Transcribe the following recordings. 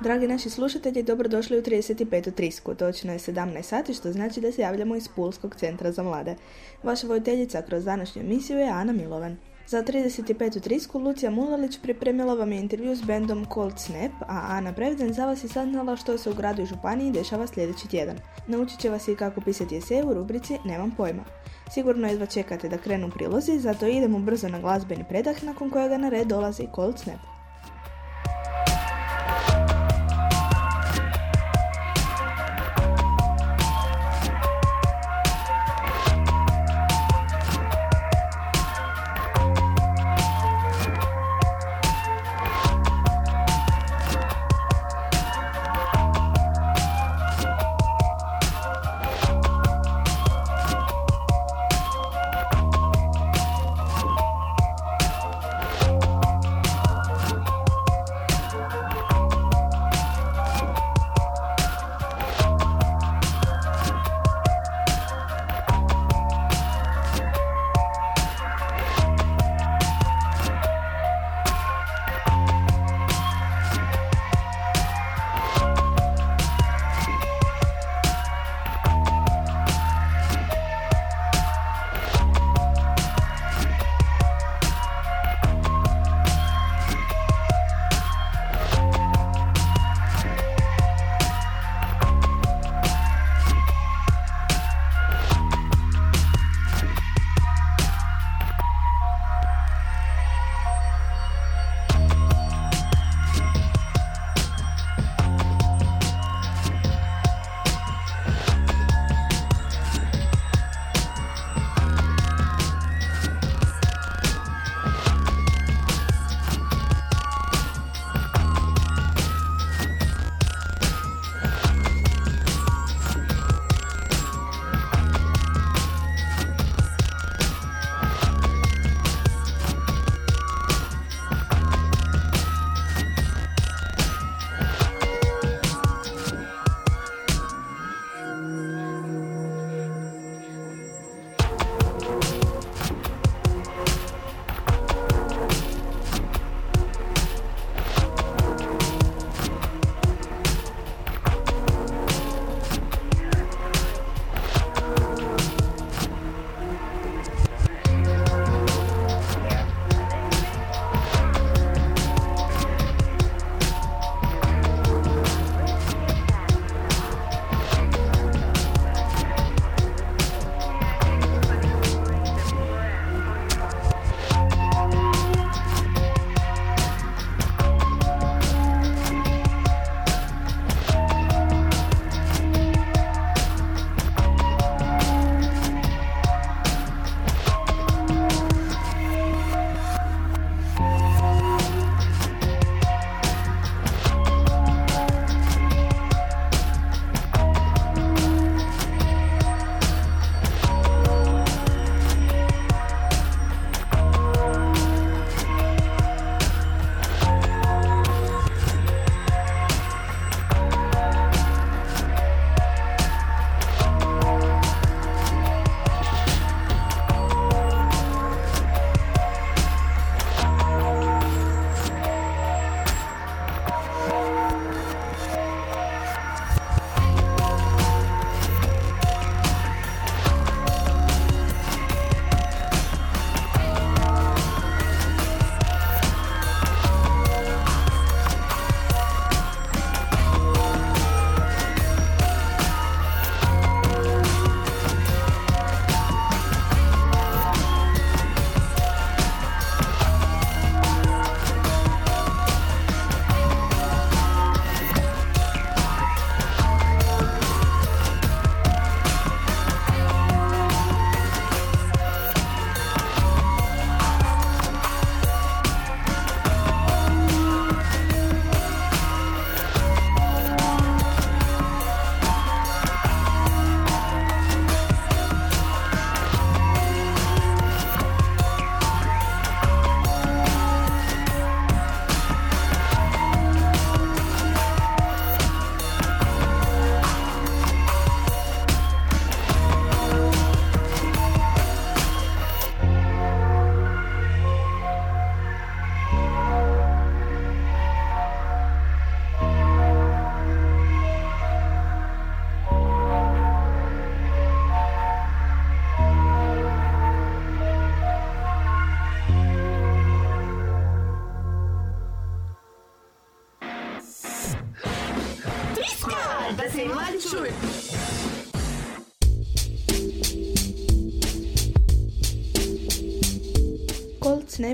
Dragi naši slušatelji, dobrodošli u 35. trisku. Točno je 17 sati, što znači da se javljamo iz Pulskog centra za mlade. Vaša vojiteljica kroz današnju emisiju je Ana Milovan. Za 35. trisku Lucija Mulalić pripremila vam je intervju s bendom Cold Snap, a Ana Prevden za vas je saznala što se u gradu i županiji dešava sljedeći tjedan. Naučit će vas i kako pisati esej u rubrici Nemam pojma. Sigurno jedva čekate da krenu prilozi, zato idemo brzo na glazbeni predah nakon kojega na red dolazi Cold Snap.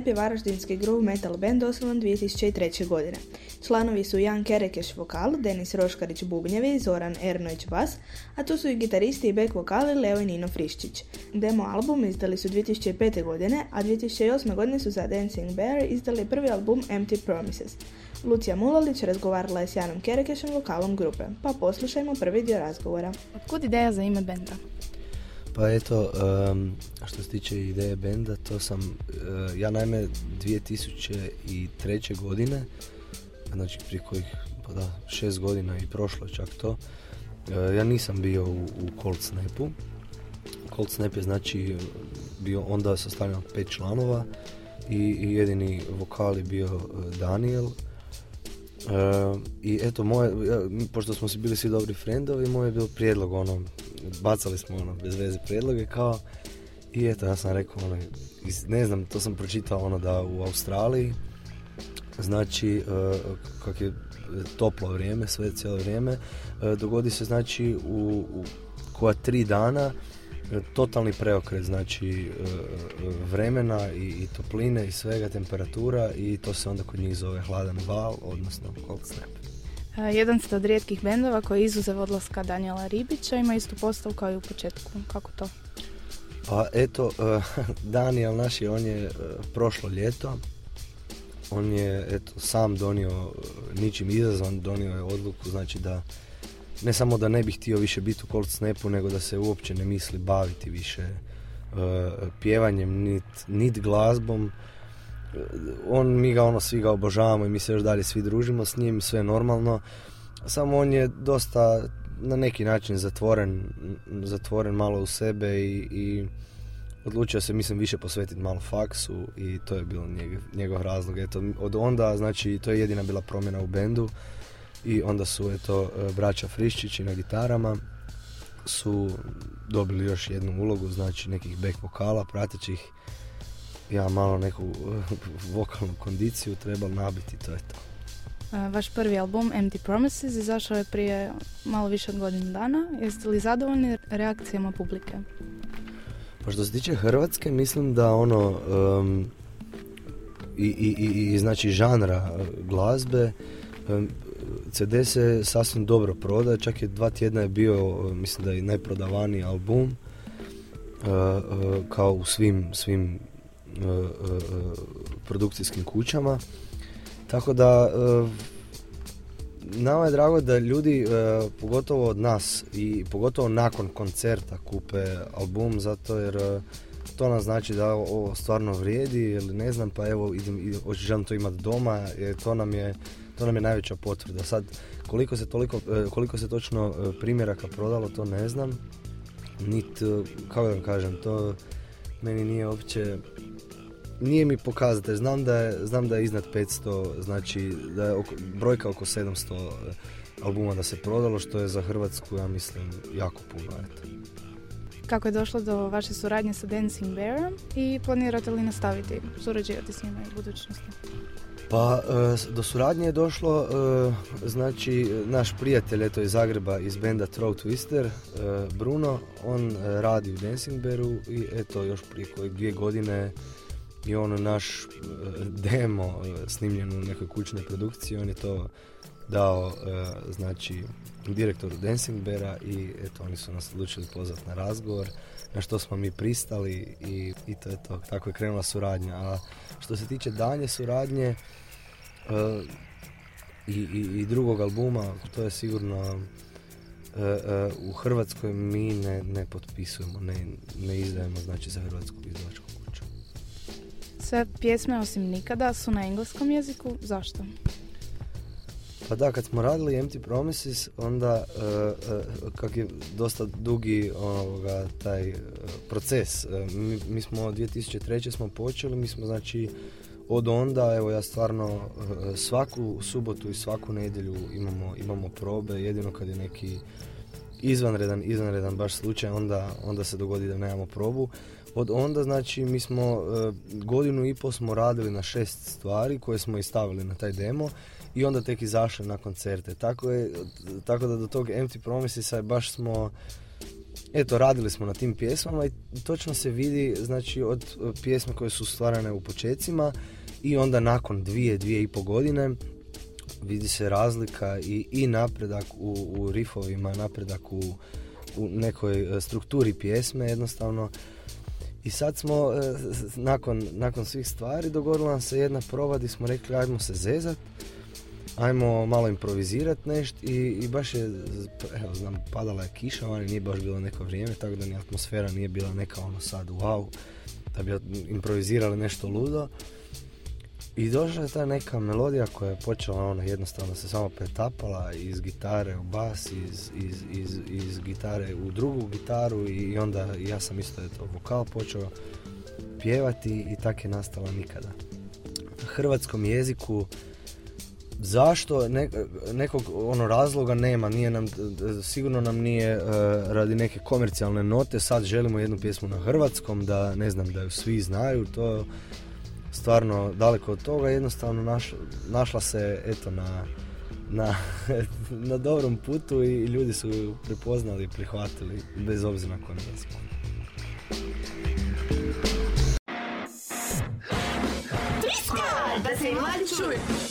Je varaždinski groove metal band osnovan 2003. godine. Članovi su Jan Kerekeš vokal, Denis Roškarić bubnjevi, Zoran Ernović bas, a tu su i gitaristi i back vokali Leo i Nino Friščić. Demo album izdali su 2005. godine, a 2008. godine su za Dancing Bear izdali prvi album Empty Promises. Lucija Mulalić razgovarala je s Janom Kerekešem vokalom grupe, pa poslušajmo prvi dio razgovora. Otkud ideja za ime benda? Pa eto, što se tiče ideje benda, to sam, uh, ja naime 2003. godine, znači prije kojih, pa da, šest godina i prošlo čak to, e, ja nisam bio u, u Cold Snapu. Cold Snap je znači bio onda sastavljen od pet članova i, i jedini vokal je bio e, Daniel, I eto, moje, pošto smo si bili svi dobri frendovi, moj je bio prijedlog, ono, bacali smo ono, bez veze prijedloge, kao, i eto, ja sam rekao, ono, ne znam, to sam pročitao, ono, da u Australiji, znači, uh, kak je toplo vrijeme, sve cijelo vrijeme, uh, dogodi se, znači, u, u koja tri dana, totalni preokret znači e, vremena i, i topline i svega temperatura i to se onda kod njih zove hladan val odnosno cold snap. Jedan ste od rijetkih bendova koji izuzev odlaska Daniela Ribića, ima istu postavu kao i u početku. Kako to? Pa eto, e, Daniel naš je, on je e, prošlo ljeto, on je eto, sam donio, ničim izazvan, donio je odluku, znači da ne samo da ne bih htio više biti u Cold Snapu, nego da se uopće ne misli baviti više pjevanjem, nit, nit glazbom. On, mi ga ono, svi ga obožavamo i mi se još dalje svi družimo s njim, sve normalno. Samo on je dosta na neki način zatvoren, zatvoren malo u sebe i, i odlučio se mislim više posvetiti malo faksu i to je bilo njegov, njegov razlog. Eto, od onda, znači, to je jedina bila promjena u bendu i onda su eto braća Friščići na gitarama su dobili još jednu ulogu, znači nekih back vokala, pratećih ja malo neku vokalnu kondiciju trebal nabiti, to je to. E, vaš prvi album Empty Promises izašao je prije malo više od godinu dana. Jeste li zadovoljni reakcijama publike? Pa što se tiče Hrvatske, mislim da ono um, i, i, i, i znači žanra glazbe um, CD se sasvim dobro proda, čak je dva tjedna je bio, mislim da je najprodavaniji album, uh, uh, kao u svim, svim uh, produkcijskim kućama. Tako da, nama je drago da ljudi, pogotovo od nas i pogotovo nakon koncerta kupe album, zato jer to nam znači da ovo stvarno vrijedi ili ne znam, pa evo idem, želim to imati doma, jer to nam je to nam je najveća potvrda. Sad, koliko se, toliko, e, koliko se točno e, primjeraka prodalo, to ne znam. Nit, e, kako da vam kažem, to meni nije uopće nije mi pokazatelj. Znam da je, znam da je iznad 500, znači da je oko, brojka oko 700 albuma da se prodalo, što je za Hrvatsku, ja mislim, jako puno. Eto. Kako je došlo do vaše suradnje sa Dancing Bearom i planirate li nastaviti surađivati s njima u budućnosti? Pa e, do suradnje je došlo, e, znači naš prijatelj eto iz Zagreba iz benda Throw Twister, e, Bruno, on radi u Dancing Bearu i eto još prije koje dvije godine i on naš demo snimljen u nekoj kućnoj produkciji, on je to dao znači direktoru Dancing Beara i eto oni su nas odlučili pozvati na razgovor na što smo mi pristali i, i to je to, tako je krenula suradnja. A što se tiče danje suradnje i, i, i, drugog albuma, to je sigurno uh, uh, u Hrvatskoj mi ne, ne potpisujemo, ne, ne izdajemo znači za hrvatsku izdavačku. Sve pjesme osim nikada su na engleskom jeziku, zašto? Pa da, kad smo radili Empty Promises, onda uh, uh, kak je dosta dugi onoga, taj uh, proces. Mi, mi, smo 2003. smo počeli, mi smo znači od onda, evo ja stvarno svaku subotu i svaku nedjelju imamo, imamo probe, jedino kad je neki izvanredan, izvanredan baš slučaj, onda, onda se dogodi da nemamo probu. Od onda, znači, mi smo e, godinu i pol smo radili na šest stvari koje smo i stavili na taj demo i onda tek izašli na koncerte. Tako, je, tako da do tog Empty Promisesa baš smo eto, radili smo na tim pjesmama i točno se vidi, znači, od pjesme koje su stvarane u počecima i onda nakon dvije, dvije i pol godine vidi se razlika i, i napredak u, u rifovima, napredak u, u nekoj strukturi pjesme jednostavno. I sad smo, e, nakon, nakon svih stvari, dogodila nam se jedna proba gdje smo rekli ajmo se zezat, ajmo malo improvizirat nešto i, i baš je, evo znam, padala je kiša, ali nije baš bilo neko vrijeme, tako da ni atmosfera nije bila neka ono sad wow, da bi improvizirali nešto ludo. I došla je ta neka melodija koja je počela ono jednostavno se samo pretapala iz gitare u bas, iz, iz, iz, iz gitare u drugu gitaru i onda ja sam isto eto, vokal počeo pjevati i tak je nastala nikada. Na hrvatskom jeziku zašto nekog ono razloga nema, nije nam, sigurno nam nije uh, radi neke komercijalne note, sad želimo jednu pjesmu na hrvatskom da ne znam da ju svi znaju, to stvarno daleko od toga, jednostavno naš, našla se eto na, na, na dobrom putu i ljudi su ju prepoznali i prihvatili bez obzira na kojem jeziku. Da se se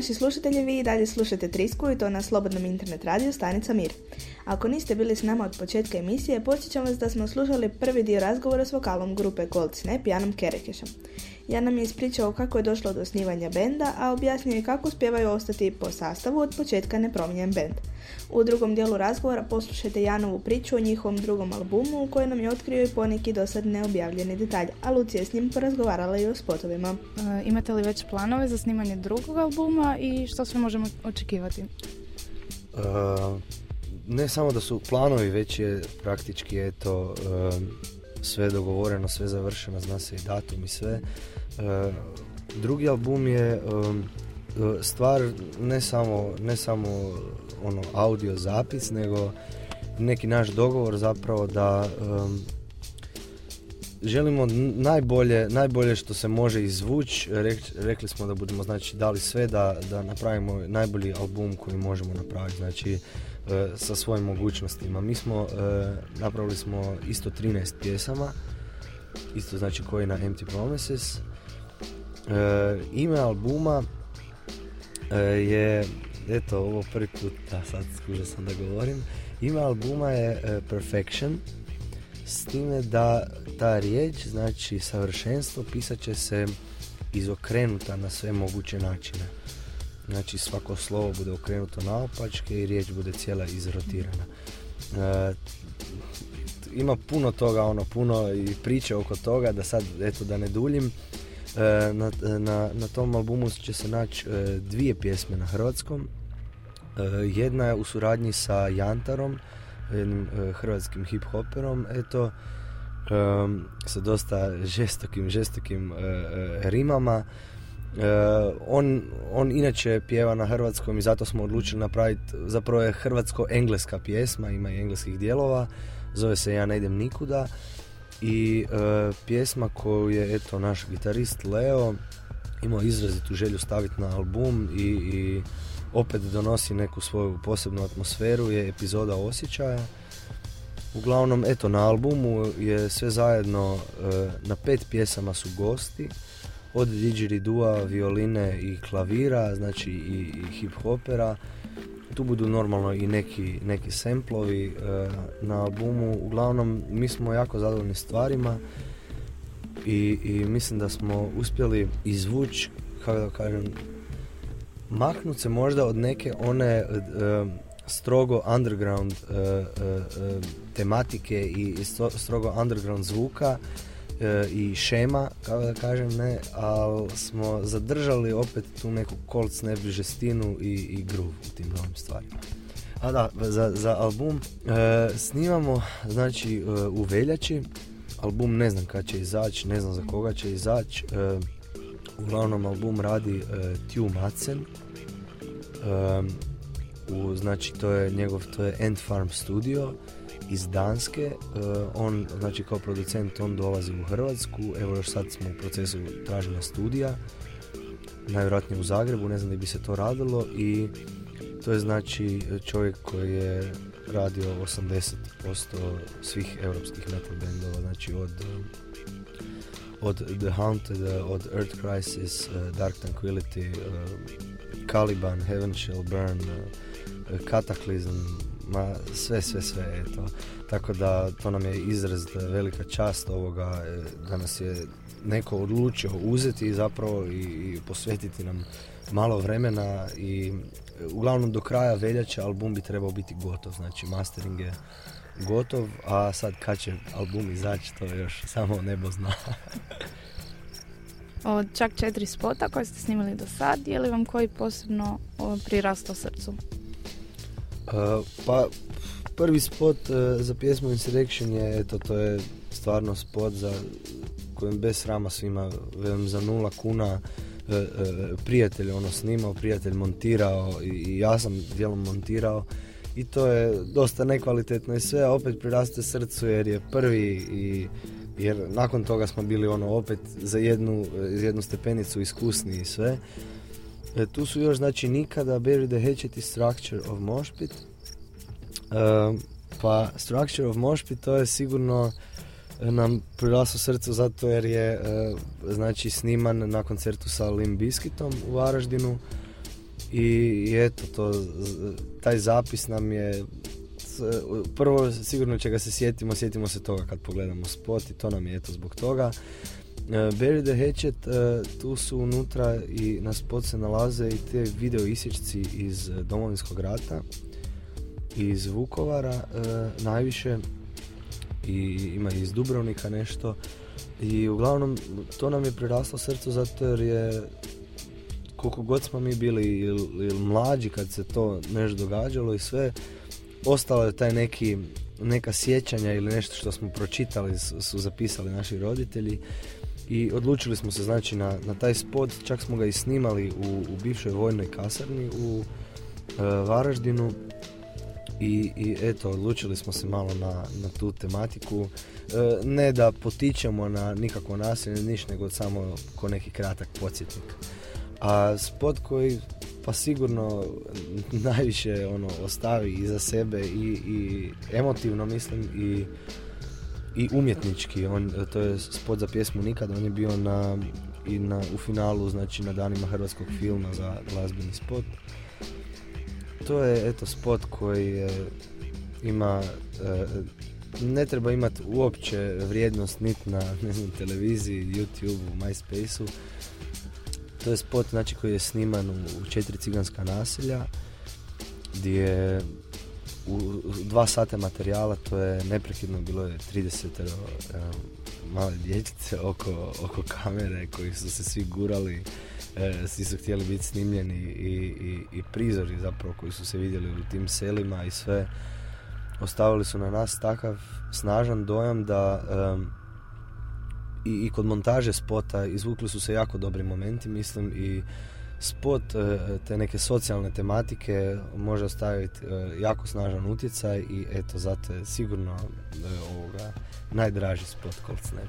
naši slušatelji, vi i dalje slušate Trisku i to na slobodnom internet radiju Stanica Mir. Ako niste bili s nama od početka emisije, podsjećam vas da smo slušali prvi dio razgovora s vokalom grupe Cold Snap, Janom Kerekešom. Jan nam je ispričao kako je došlo do osnivanja benda, a objasnio je kako uspjevaju ostati po sastavu od početka nepromijenjen bend. U drugom dijelu razgovora poslušajte Janovu priču o njihovom drugom albumu u kojoj nam je otkrio i poneki do sad neobjavljeni detalj, a Lucija je s njim porazgovarala i o spotovima. E, imate li već planove za snimanje drugog albuma i što sve možemo očekivati? E, ne samo da su planovi, već je praktički eto, e, sve dogovoreno, sve završeno, zna se i datum i sve. Drugi album je stvar ne samo, ne samo ono audio zapis, nego neki naš dogovor zapravo da želimo najbolje, najbolje što se može izvući. rekli smo da budemo znači dali sve da, da napravimo najbolji album koji možemo napraviti, znači e, sa svojim mogućnostima. Mi smo e, napravili smo isto 13 pjesama, isto znači koji na Empty Promises. E, ime albuma je eto, ovo prvi put, da sad skužio sam da govorim, ime albuma je Perfection, s time da ta riječ, znači savršenstvo, pisat će se izokrenuta na sve moguće načine. Znači svako slovo bude okrenuto naopačke i riječ bude cijela izrotirana. Ima puno toga, ono, puno i priče oko toga, da sad, eto, da ne duljim. E, na, na, na, tom albumu će se naći e, dvije pjesme na hrvatskom. E, jedna je u suradnji sa Jantarom, jednim hrvatskim hip-hoperom, eto, sa dosta žestokim, žestokim rimama. on, on inače pjeva na hrvatskom i zato smo odlučili napraviti, zapravo je hrvatsko-engleska pjesma, ima i engleskih dijelova, zove se Ja ne idem nikuda i e, pjesma koju je eto naš gitarist Leo imao izrazitu želju staviti na album i, i opet donosi neku svoju posebnu atmosferu je epizoda osjećaja. Uglavnom eto na albumu je sve zajedno e, na pet pjesama su gosti od didgeridua, violine i klavira znači i, i hip hopera tu budu normalno i neki, neki semplovi e, na albumu. Uglavnom, mi smo jako zadovoljni stvarima i, i mislim da smo uspjeli izvući, kako da kažem, maknut se možda od neke one e, strogo underground e, tematike i strogo underground zvuka E, i šema, kako da kažem, ne, ali smo zadržali opet tu neku cold snap žestinu i, i groove u tim novim stvarima. A da, za, za album e, snimamo znači e, u veljači, album ne znam kad će izaći, ne znam za koga će izaći, e, uglavnom album radi e, Tju Madsen, u, znači to je njegov, to je End Farm Studio, iz Danske. E, on, znači kao producent, on dolazi u Hrvatsku. Evo još sad smo u procesu traženja studija. Najvjerojatnije u Zagrebu, ne znam da bi se to radilo. I to je znači čovjek koji je radio 80% svih europskih metal bendova. Znači od od The Haunted, od Earth Crisis, uh, Dark Tranquility, uh, Caliban, Heaven Shall Burn, Cataclysm, ma sve, sve, sve, eto. Tako da to nam je izraz velika čast ovoga, e, da nas je neko odlučio uzeti i zapravo i, i posvetiti nam malo vremena i e, uglavnom do kraja veljače album bi trebao biti gotov, znači mastering je gotov, a sad kad će album izaći to još samo nebo zna. Od čak četiri spota koje ste snimali do sad, je li vam koji posebno prirastao srcu? Uh, pa prvi spot uh, za pjesmu Insurrection je, eto, to je stvarno spot za kojem bez srama svima velim za nula kuna uh, prijatelj ono snimao, prijatelj montirao i, i ja sam dijelom montirao i to je dosta nekvalitetno i sve, a opet priraste srcu jer je prvi i jer nakon toga smo bili ono opet za jednu, jednu stepenicu iskusni i sve. E, tu su još znači nikada Bury the Hatchet i Structure of Moshpit. E, pa Structure of Moshpit to je sigurno nam priraslo srcu zato jer je e, znači sniman na koncertu sa Lim Biskitom u Varaždinu i eto to, taj zapis nam je prvo sigurno će ga se sjetimo, sjetimo se toga kad pogledamo spot i to nam je eto zbog toga. Uh, Barry the Hatchet, e, tu su unutra i na spot se nalaze i te video isječci iz Domovinskog rata, iz Vukovara najviše i ima iz Dubrovnika nešto. I uglavnom to nam je priraslo srcu zato jer je koliko god smo mi bili ili, ili mlađi kad se to nešto događalo i sve ostalo je taj neki neka sjećanja ili nešto što smo pročitali su zapisali naši roditelji i odlučili smo se znači na, na taj spot, čak smo ga i snimali u, u bivšoj vojnoj kasarni u e, Varaždinu i, i eto, odlučili smo se malo na, na tu tematiku. E, ne da potičemo na nikakvo nasilje, niš, nego samo ko neki kratak podsjetnik. A spot koji pa sigurno najviše ono ostavi iza sebe i, i emotivno mislim i, i umjetnički. On, to je spot za pjesmu Nikad, on je bio na, i na, u finalu znači na danima hrvatskog filma za glazbeni spot to je eto spot koji je, ima e, ne treba imati uopće vrijednost niti na ne znam, televiziji, YouTube, MySpace-u. To je spot znači, koji je sniman u, četiri ciganska naselja gdje je u, dva sata materijala, to je neprekidno bilo je 30 uh, male dječice oko, oko kamere koji su se svi gurali e, svi su htjeli biti snimljeni i, i, i prizori zapravo koji su se vidjeli u tim selima i sve. Ostavili su na nas takav snažan dojam da i, i kod montaže spota izvukli su se jako dobri momenti mislim i spot e, te neke socijalne tematike može ostaviti e, jako snažan utjecaj i eto zato je sigurno e, ovoga najdraži spot Cold Snap.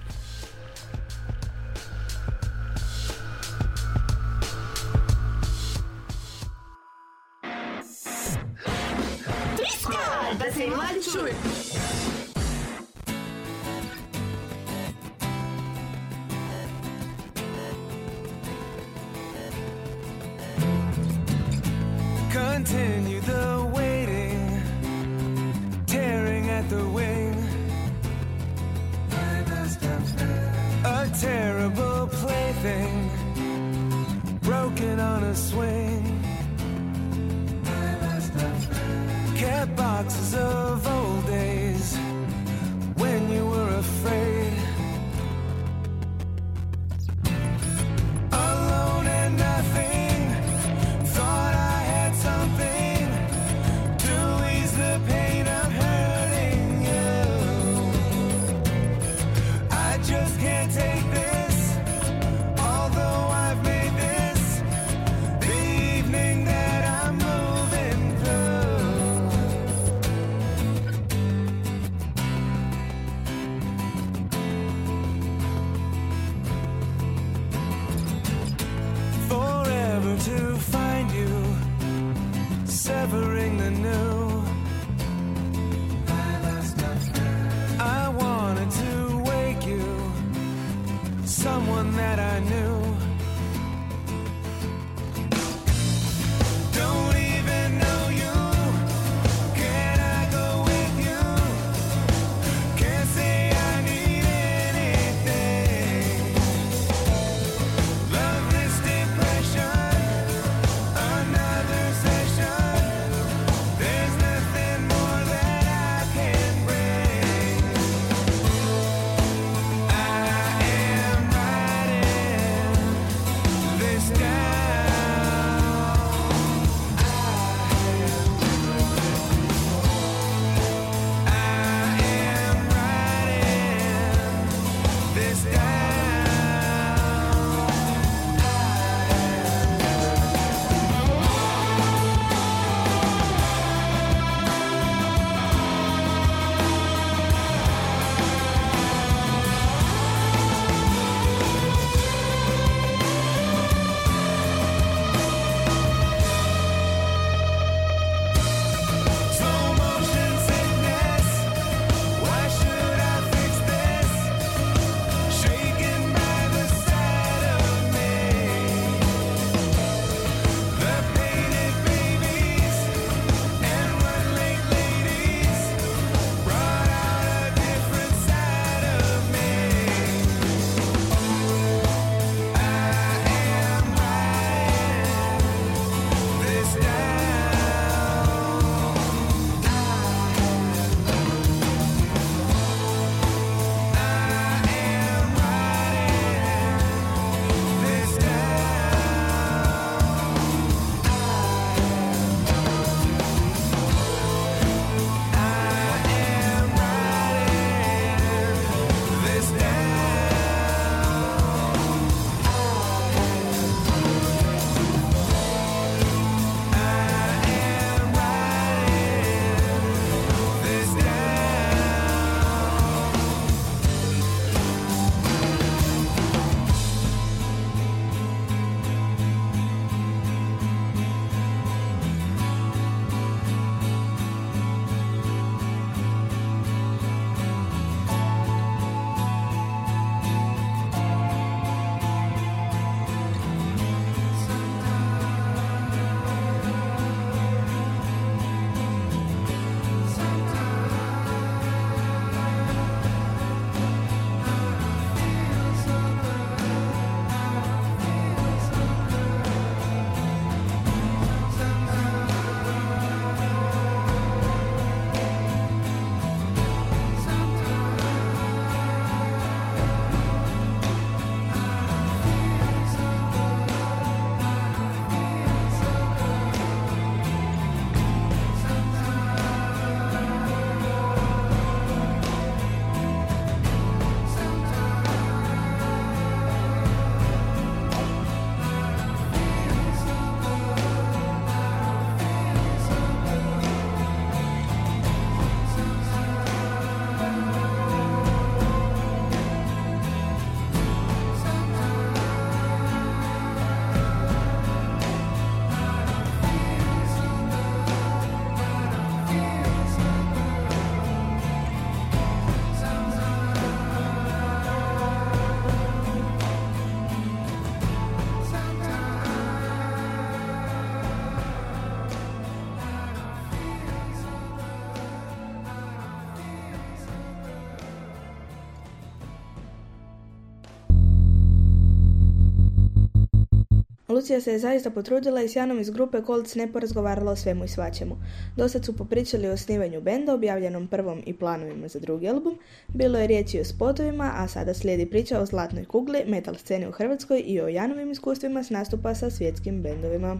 Lucija se je zaista potrudila i s Janom iz grupe Colts ne porazgovarala o svemu i svačemu. Dosad su popričali o osnivanju benda, objavljenom prvom i planovima za drugi album. Bilo je riječi o spotovima, a sada slijedi priča o zlatnoj kugli, metal sceni u Hrvatskoj i o Janovim iskustvima s nastupa sa svjetskim bendovima.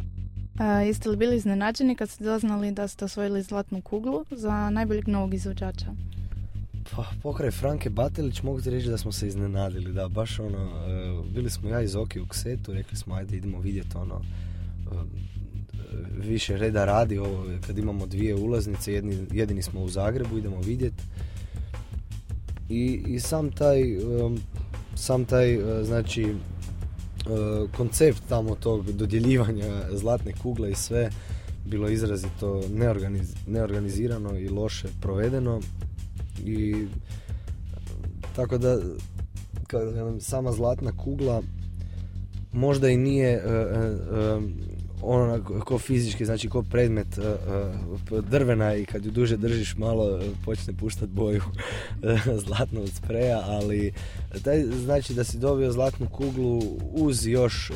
A, jeste li bili iznenađeni kad ste doznali da ste osvojili zlatnu kuglu za najboljeg novog izvođača? Pa, pokraj Franke Batelić mogu ti reći da smo se iznenadili, da, baš ono, e, bili smo ja i Zoki u ksetu, rekli smo ajde idemo vidjeti ono, e, više reda radi ovo, kad imamo dvije ulaznice, jedni, jedini smo u Zagrebu, idemo vidjeti. I, I sam taj, sam taj, uh, znači, koncept tamo tog dodjeljivanja zlatne kugle i sve, bilo izrazito neorganiz, neorganizirano i loše provedeno i tako da kad kažem, sama zlatna kugla možda i nije e, e, e, ono ko fizički, znači ko predmet drvena i kad ju duže držiš malo počne puštat boju zlatnog spreja, ali taj znači da si dobio zlatnu kuglu uz još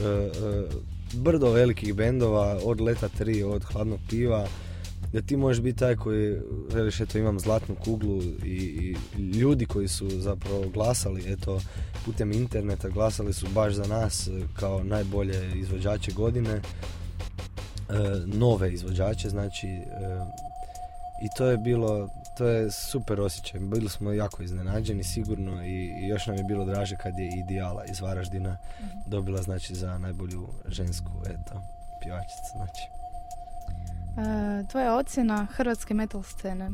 brdo velikih bendova od Leta 3, od Hladnog piva, da ti možeš biti taj koji veliš eto imam zlatnu kuglu i, i ljudi koji su zapravo glasali eto putem interneta glasali su baš za nas e, kao najbolje izvođače godine e, nove izvođače znači e, i to je bilo to je super osjećaj. Bili smo jako iznenađeni sigurno i, i još nam je bilo draže kad je Ideala iz Varaždina dobila znači za najbolju žensku eto pjevačicu znači tvoja ocjena hrvatske metal scene?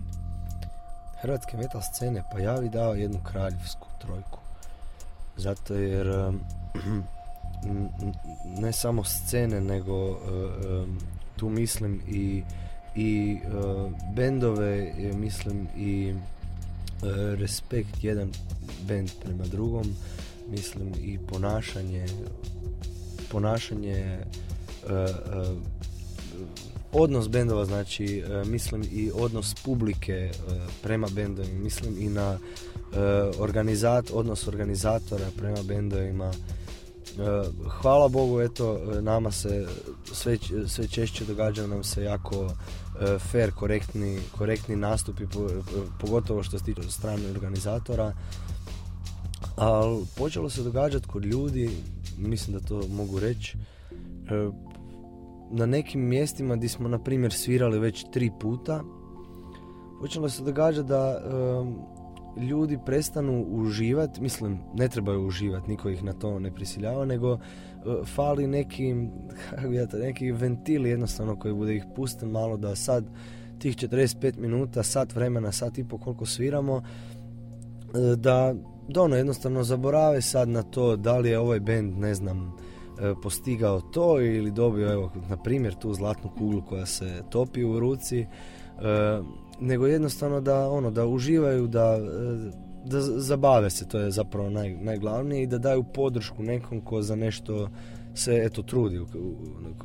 Hrvatske metal scene, pa ja bi dao jednu kraljevsku trojku. Zato jer ne samo scene, nego um, tu mislim i, i uh, bendove, mislim i respekt jedan bend prema drugom, mislim i ponašanje, ponašanje odnos bendova, znači e, mislim i odnos publike e, prema bendovima, mislim i na e, organizat, odnos organizatora prema bendovima. Hvala Bogu, eto, nama se sve, sve češće događa nam se jako fair, korektni, korektni nastupi, po- pogotovo što se tiče strane organizatora. Ali počelo se događati kod ljudi, mislim da to mogu reći, na nekim mjestima gdje smo na primjer svirali već tri puta počelo se događa da em, ljudi prestanu uživati, mislim ne trebaju uživati, niko ih na to ne prisiljava, nego e, fali neki, kako ja to, neki ventil jednostavno koji bude ih pusten malo da sad tih 45 minuta, sat vremena, sat i po koliko sviramo, e, da, da ono jednostavno zaborave sad na to da li je ovaj bend, ne znam, e, postigao to ili dobio, evo, na primjer, tu zlatnu kuglu koja se topi u ruci, e, nego jednostavno da, ono, da uživaju, da, e, da zabave se, to je zapravo naj, najglavnije i da daju podršku nekom ko za nešto se, eto, trudi u, u,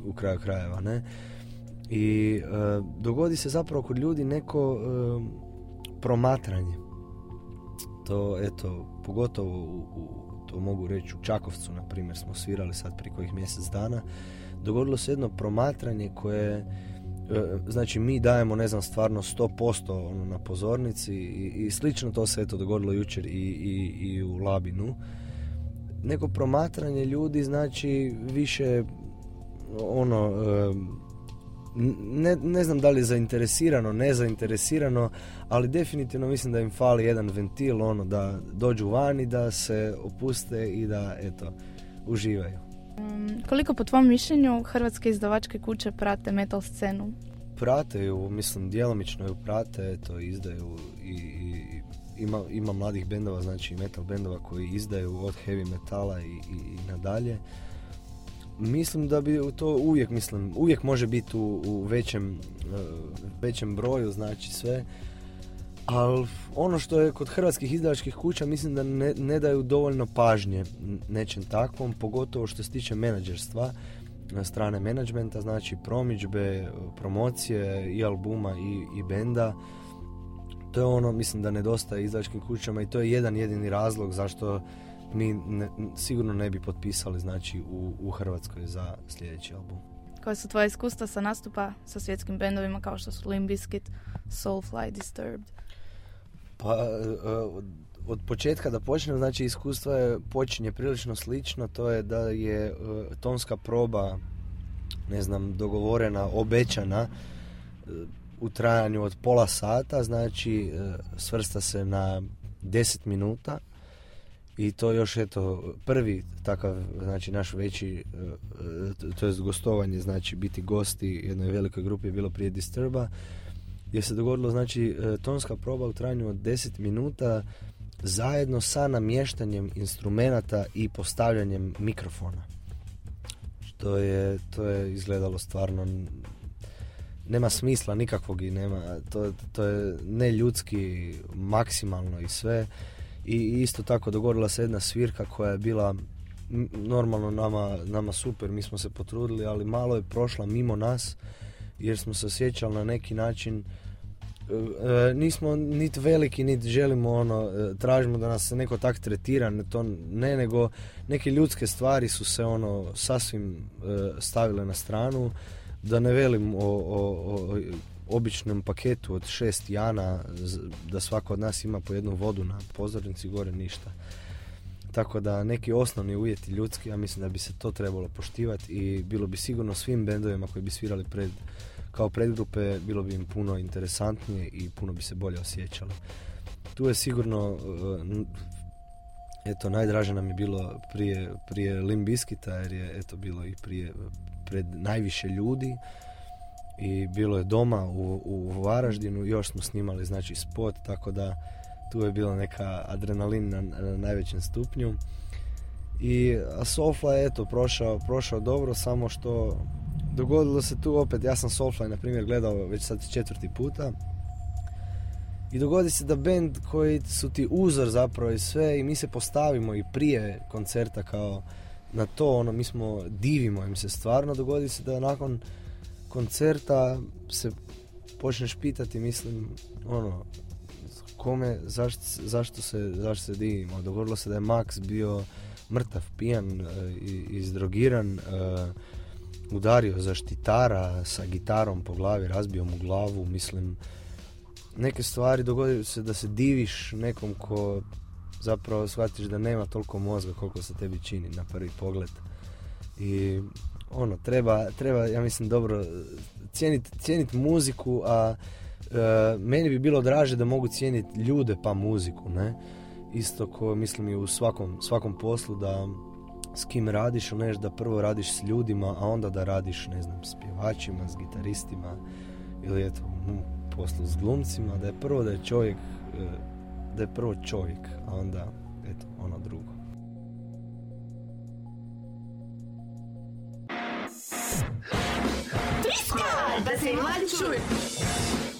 u kraju krajeva, ne? I e, dogodi se zapravo kod ljudi neko e, promatranje. To, eto, pogotovo u, u, to mogu reći u Čakovcu, na primjer, smo svirali sad prije kojih mjesec dana, dogodilo se jedno promatranje koje, e, znači mi dajemo, ne znam, stvarno 100% ono, na pozornici i, i slično to se eto dogodilo jučer i, i, i u Labinu. Neko promatranje ljudi znači više ono, e, ne, ne znam da li je zainteresirano, nezainteresirano, ali definitivno mislim da im fali jedan ventil, ono, da dođu vani, da se opuste i da, eto, uživaju. Mm, Koliko po tvom mišljenju hrvatske izdavačke kuće prate metal scenu? Prate ju, mislim, djelomično ju prate, eto, izdaju i, i ima, ima mladih bendova, znači metal bendova koji izdaju od heavy metala i, i, i nadalje. Mislim da bi to uvijek, mislim, uvijek može biti u, u većem, eh, većem broju, znači sve. Ali ono što je kod hrvatskih izdavačkih kuća mislim da ne, ne daju dovoljno pažnje nečem takvom, pogotovo što se tiče menadžerstva, na strane menadžmenta, znači promidžbe, promocije i albuma i, i benda. To je ono, mislim da nedostaje izdavačkim kućama i to je jedan jedini razlog zašto mi ne- sigurno ne bi potpisali znači u, u Hrvatskoj za sljedeći album. Koje su tvoje iskustva sa nastupa sa svjetskim bendovima kao što su Limp Bizkit, Soulfly, Disturbed? Pa e, od, od početka da počnem, znači iskustvo je počinje prilično slično, to je da je e, tonska proba, ne znam, dogovorena, obećana e, u trajanju od pola sata, znači e, svrsta se na 10 minuta i to još eto prvi takav znači naš veći e, e, to jest gostovanje znači biti gosti jednoj velikoj grupi je bilo prije Disturba gdje se dogodilo znači e, tonska proba u trajanju od 10 minuta zajedno sa namještanjem instrumenata i postavljanjem mikrofona. Što je to je izgledalo stvarno nema smisla nikakvog i nema to, to je neljudski maksimalno i sve i isto tako dogodila se jedna svirka koja je bila normalno nama, nama super, mi smo se potrudili, ali malo je prošla mimo nas jer smo se osjećali na neki način e, e, nismo niti veliki, niti želimo ono, e, tražimo da nas neko tak tretira, ne, to ne, nego neke ljudske stvari su se ono sasvim e, stavile na stranu, da ne velim o, o, o običnom paketu od šest jana, da svako od nas ima po jednu vodu na pozornici, gore ništa. Tako da neki osnovni uvjeti ljudski, ja mislim da bi se to trebalo poštivati i bilo bi sigurno svim bendovima koji bi svirali pred, kao predgrupe, bilo bi im puno interesantnije i puno bi se bolje osjećalo. Tu je sigurno, n- eto, najdraže nam je bilo prije, prije Limp Bizkita, jer je eto bilo i prije pred najviše ljudi i bilo je doma u, u Varaždinu, još smo snimali znači spot, tako da tu je bila neka adrenalin na, na najvećem stupnju. I a Soulfly je eto prošao, prošao dobro, samo što dogodilo se tu opet, ja sam Soulfly na primjer gledao već sad četvrti puta i dogodi se da band koji su ti uzor zapravo i sve i mi se postavimo i prije koncerta kao na to, ono, mi smo, divimo im se stvarno, dogodi se da nakon koncerta se počneš pitati, mislim, ono, kome, zašto, zašto se, zašto se divimo? Dogodilo se da je Max bio mrtav, pijan e, izdrogiran, e, udario zaštitara sa gitarom po glavi, razbio mu glavu, mislim, neke stvari dogodilo se da se diviš nekom ko zapravo shvatiš da nema toliko mozga koliko se tebi čini na prvi pogled. I ono, treba, treba ja mislim dobro cijeniti cijenit muziku, a e, meni bi bilo draže da mogu cijeniti ljude pa muziku, ne? Isto ko mislim i u svakom, svakom poslu da s kim radiš, ili neš da prvo radiš s ljudima, a onda da radiš, ne znam, s pjevačima, s gitaristima ili eto, u poslu s glumcima, da je prvo da je čovjek, e, da je prvo čovjek, a onda, eto, ono drugo. Da se i mladi.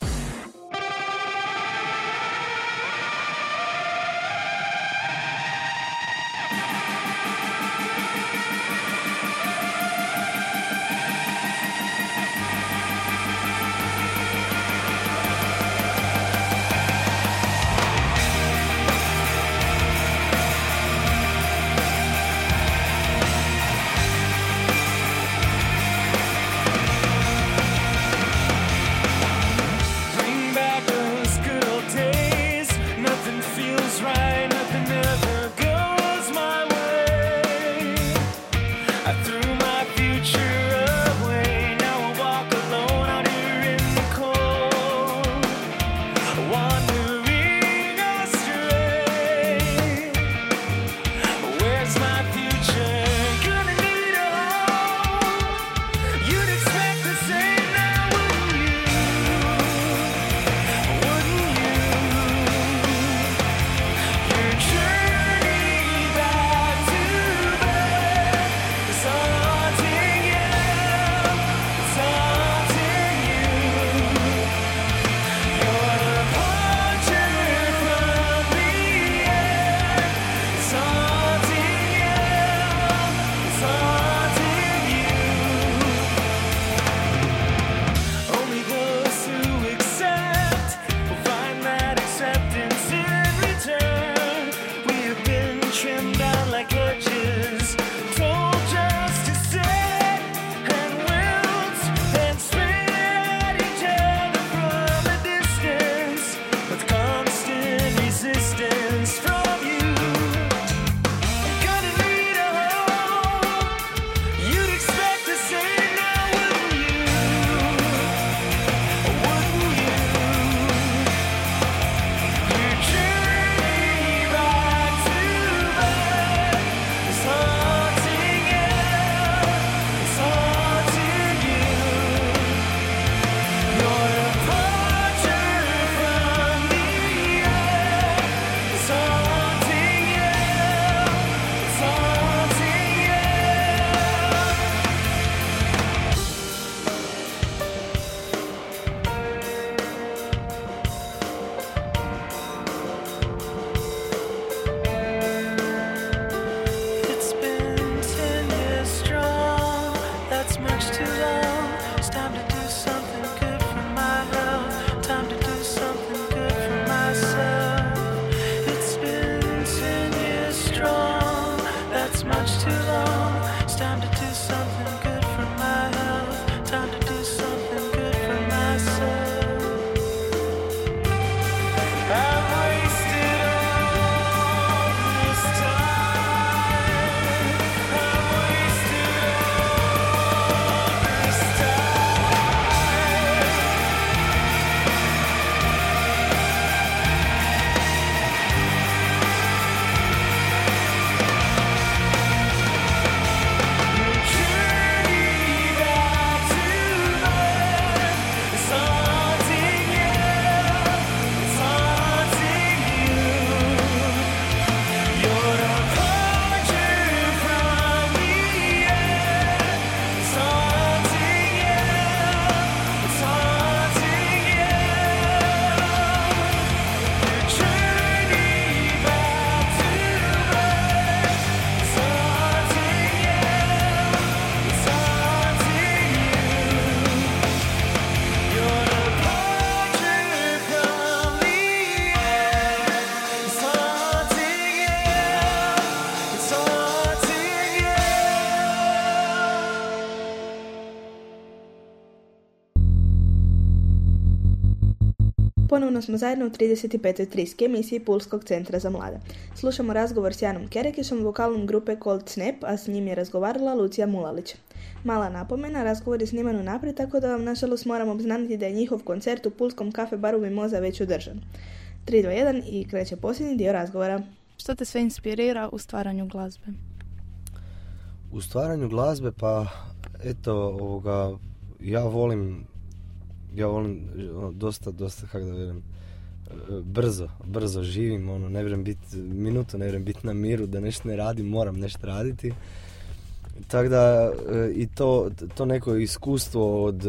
Ponovno smo zajedno u 35. triski emisiji Pulskog centra za mlade. Slušamo razgovor s Janom Kerekišom, vokalnom grupe Cold Snap, a s njim je razgovarala Lucija Mulalić. Mala napomena, razgovor je sniman unaprijed, tako da vam nažalost moram obznaniti da je njihov koncert u Pulskom kafe baru Mimoza već održan. 3, 2, 1 i kreće posljednji dio razgovora. Što te sve inspirira u stvaranju glazbe? U stvaranju glazbe pa eto ovoga ja volim ja volim ono, dosta dosta kako da brzo, brzo živim, ono, ne vjerujem biti, minutu ne vjerujem biti na miru, da nešto ne radim, moram nešto raditi. Tako da e, i to, to neko iskustvo od,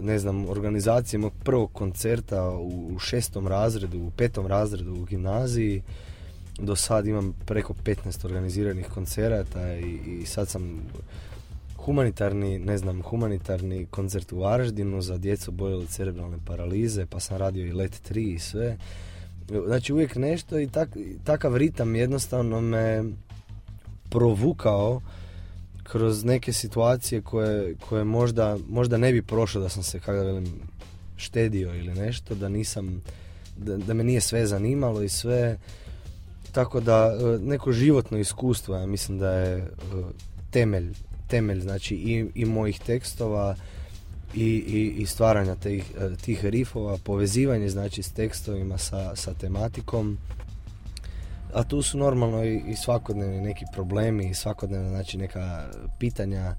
ne znam, organizacije mog prvog koncerta u šestom razredu, u petom razredu u gimnaziji, do sad imam preko 15 organiziranih koncerata i, i sad sam humanitarni, ne znam, humanitarni koncert u Varaždinu za djecu od cerebralne paralize, pa sam radio i Let 3 i sve. Znači uvijek nešto i tak, takav ritam jednostavno me provukao kroz neke situacije koje, koje možda, možda ne bi prošlo da sam se, kako da velim, štedio ili nešto, da nisam, da, da me nije sve zanimalo i sve. Tako da e, neko životno iskustvo, ja mislim da je e, temelj, temelj znači i, i mojih tekstova i, i, i stvaranja tih, e, tih rifova, povezivanje znači s tekstovima sa, sa tematikom. A tu su normalno i, i svakodnevni neki problemi i svakodnevna znači neka pitanja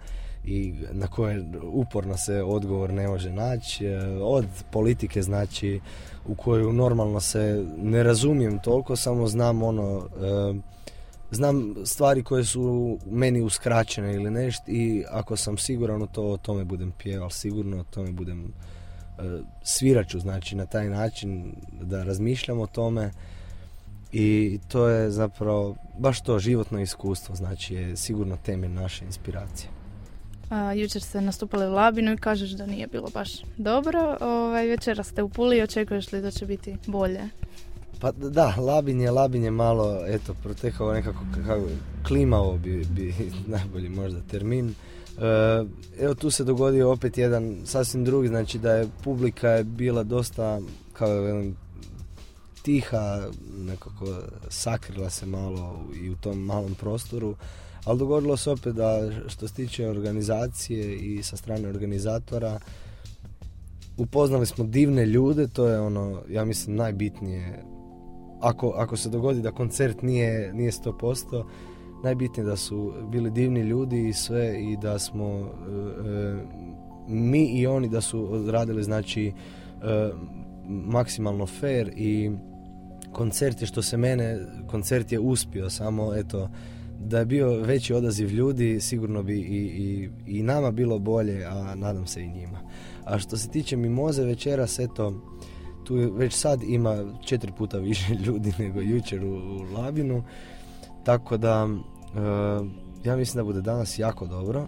i na koje uporno se odgovor ne može naći. E, Od politike znači u koju normalno se ne razumijem toliko, samo znam ono e, znam stvari koje su meni uskraćene ili nešto i ako sam siguran u to, o tome budem pjeval, sigurno o tome budem e, sviraću, znači na taj način da razmišljam o tome i to je zapravo baš to životno iskustvo, znači je sigurno temelj naše inspiracije. A, jučer ste nastupali u Labinu i kažeš da nije bilo baš dobro. Ovaj, večera ste u Puli i očekuješ li da će biti bolje? Pa da, Labin je, Labin je malo, eto, protekao nekako kako, klimao bi, bi najbolji možda termin. E, evo tu se dogodio opet jedan sasvim drugi, znači da je publika je bila dosta, kao da velim, tiha, nekako sakrila se malo i u tom malom prostoru, ali dogodilo se opet da što se tiče organizacije i sa strane organizatora, upoznali smo divne ljude, to je ono, ja mislim, najbitnije. Ako, ako se dogodi da koncert nije, nije 100%, najbitnije da su bili divni ljudi i sve i da smo e, e, mi i oni da su radili znači e, maksimalno fair i koncert je što se mene, koncert je uspio, samo eto, da je bio veći odaziv ljudi, sigurno bi i, i, i nama bilo bolje, a nadam se i njima. A što se tiče Mimoze večeras, eto, tu već sad ima četiri puta više ljudi nego jučer u, u Labinu, tako da e, ja mislim da bude danas jako dobro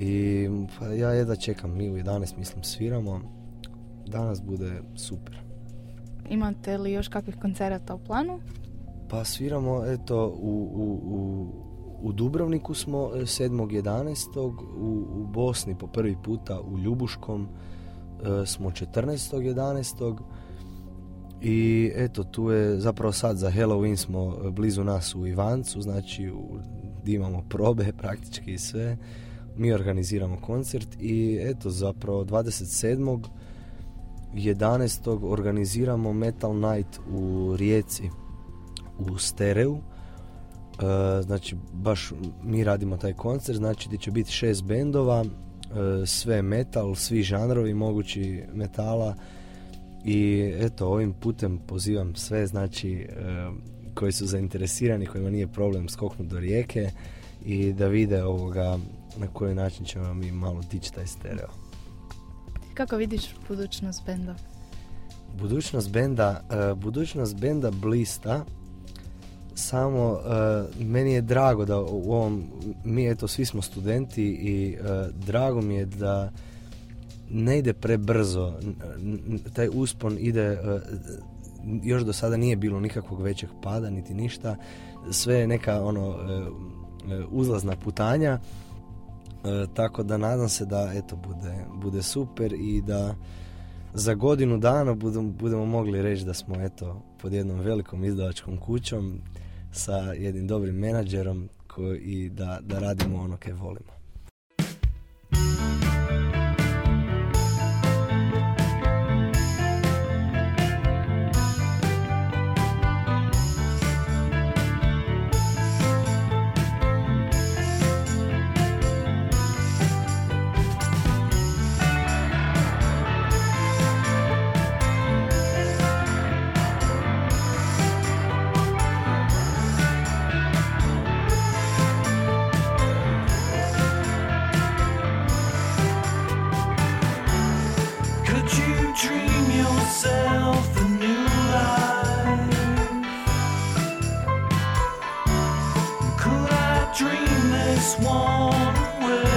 i pa ja jedva čekam, mi u 11 mislim sviramo, danas bude super. Imate li još kakvih koncerata u planu? Pa sviramo, eto, u, u, u, u Dubrovniku smo e, 7.11. U, u Bosni po prvi puta u Ljubuškom e, smo 14.11. I eto, tu je zapravo sad za Halloween smo e, blizu nas u Ivancu, znači u, imamo probe praktički sve. Mi organiziramo koncert i eto, zapravo 27. 11. organiziramo Metal Night u Rijeci u Stereu. E, znači, baš mi radimo taj koncert, znači gdje će biti šest bendova, e, sve metal, svi žanrovi mogući metala i eto, ovim putem pozivam sve, znači, e, koji su zainteresirani, kojima nije problem skoknuti do rijeke i da vide ovoga na koji način ćemo mi malo dići taj stereo. Kako vidiš budućnost benda? Budućnost benda, e, budućnost benda blista samo uh, meni je drago da u ovom mi eto svi smo studenti i uh, drago mi je da ne ide prebrzo taj uspon ide uh, još do sada nije bilo nikakvog većeg pada niti ništa. Sve je neka ono uzlazna putanja tako da nadam se da eto bude, bude super i da za godinu dana budemo, budemo mogli reći da smo eto pod jednom velikom izdavačkom kućom sa jednim dobrim menadžerom koji, i da, da radimo ono kaj volimo. dream this one away.